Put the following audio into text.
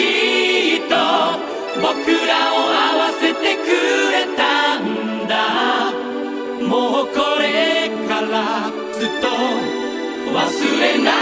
きっと僕らを合わせてくれたんだ。もうこれからずっと忘れない。